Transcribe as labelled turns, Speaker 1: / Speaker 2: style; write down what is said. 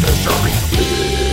Speaker 1: beneficiary.